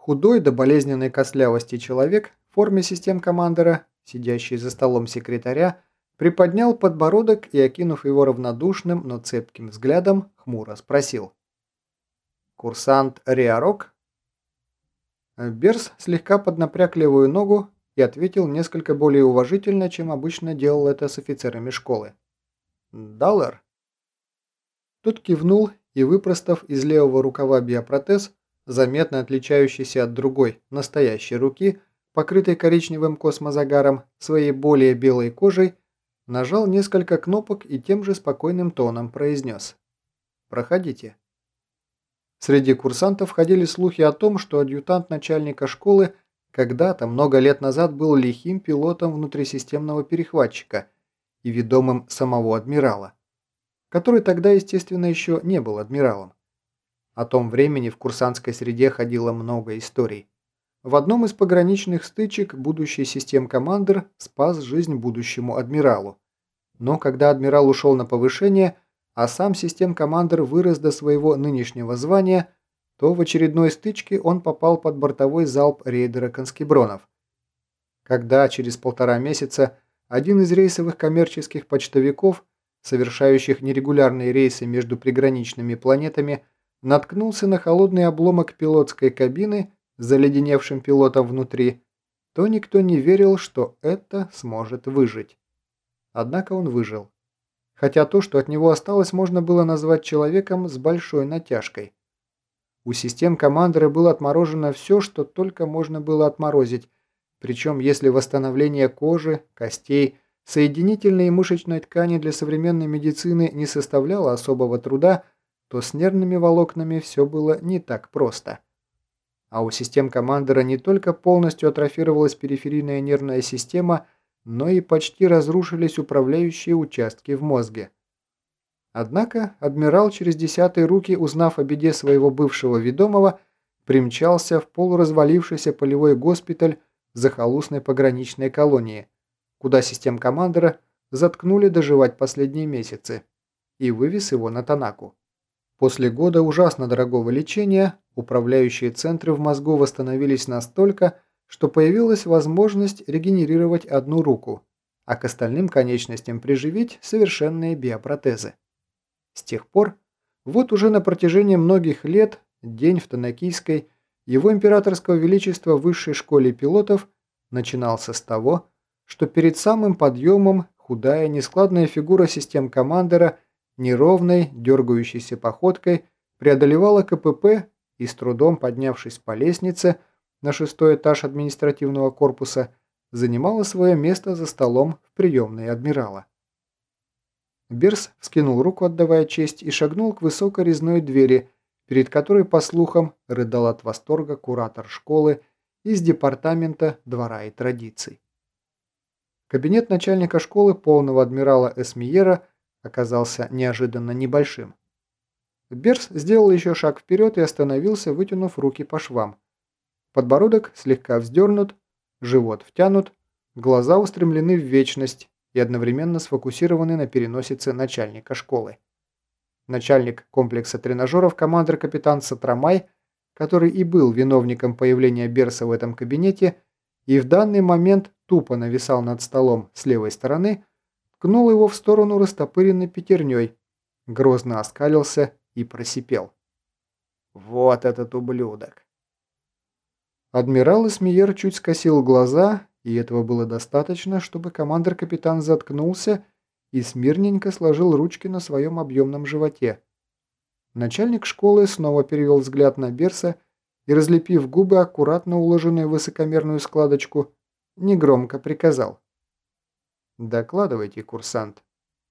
Худой до болезненной костлявости человек в форме систем командора, сидящий за столом секретаря, приподнял подбородок и, окинув его равнодушным, но цепким взглядом, хмуро спросил. «Курсант Риарок?» Берс слегка поднапряг левую ногу и ответил несколько более уважительно, чем обычно делал это с офицерами школы. «Даллар?» Тот кивнул и, выпростав из левого рукава биопротез, заметно отличающийся от другой, настоящей руки, покрытой коричневым космозагаром, своей более белой кожей, нажал несколько кнопок и тем же спокойным тоном произнес «Проходите». Среди курсантов ходили слухи о том, что адъютант начальника школы когда-то, много лет назад, был лихим пилотом внутрисистемного перехватчика и ведомым самого адмирала, который тогда, естественно, еще не был адмиралом. О том времени в курсантской среде ходило много историй. В одном из пограничных стычек будущий систем-командир спас жизнь будущему адмиралу. Но когда адмирал ушел на повышение, а сам систем-командир вырос до своего нынешнего звания, то в очередной стычке он попал под бортовой залп рейдера конскебронов. Когда через полтора месяца один из рейсовых коммерческих почтовиков, совершающих нерегулярные рейсы между приграничными планетами, наткнулся на холодный обломок пилотской кабины с заледеневшим пилотом внутри, то никто не верил, что это сможет выжить. Однако он выжил. Хотя то, что от него осталось, можно было назвать человеком с большой натяжкой. У систем командора было отморожено все, что только можно было отморозить, причем если восстановление кожи, костей, соединительной и мышечной ткани для современной медицины не составляло особого труда, то с нервными волокнами все было не так просто. А у систем командора не только полностью атрофировалась периферийная нервная система, но и почти разрушились управляющие участки в мозге. Однако адмирал через десятые руки, узнав о беде своего бывшего ведомого, примчался в полуразвалившийся полевой госпиталь захолустной пограничной колонии, куда систем командора заткнули доживать последние месяцы, и вывез его на Танаку. После года ужасно дорогого лечения управляющие центры в мозгу восстановились настолько, что появилась возможность регенерировать одну руку, а к остальным конечностям приживить совершенные биопротезы. С тех пор, вот уже на протяжении многих лет, день в Танакийской, его императорского величества в высшей школе пилотов начинался с того, что перед самым подъемом худая нескладная фигура систем командера – неровной, дергающейся походкой преодолевала КПП и с трудом поднявшись по лестнице на шестой этаж административного корпуса, занимала свое место за столом в приемной адмирала. Берс вскинул руку, отдавая честь, и шагнул к высокой резной двери, перед которой, по слухам, рыдал от восторга куратор школы из департамента двора и традиций. Кабинет начальника школы полного адмирала Эсмиера оказался неожиданно небольшим. Берс сделал еще шаг вперед и остановился, вытянув руки по швам. Подбородок слегка вздернут, живот втянут, глаза устремлены в вечность и одновременно сфокусированы на переносице начальника школы. Начальник комплекса тренажеров командир капитан Сатрамай, который и был виновником появления Берса в этом кабинете, и в данный момент тупо нависал над столом с левой стороны, ткнул его в сторону растопыренной пятерней, грозно оскалился и просипел. «Вот этот ублюдок!» Адмирал Эсмиер чуть скосил глаза, и этого было достаточно, чтобы командир-капитан заткнулся и смирненько сложил ручки на своем объемном животе. Начальник школы снова перевел взгляд на Берса и, разлепив губы, аккуратно уложенную высокомерную складочку, негромко приказал. «Докладывайте, курсант».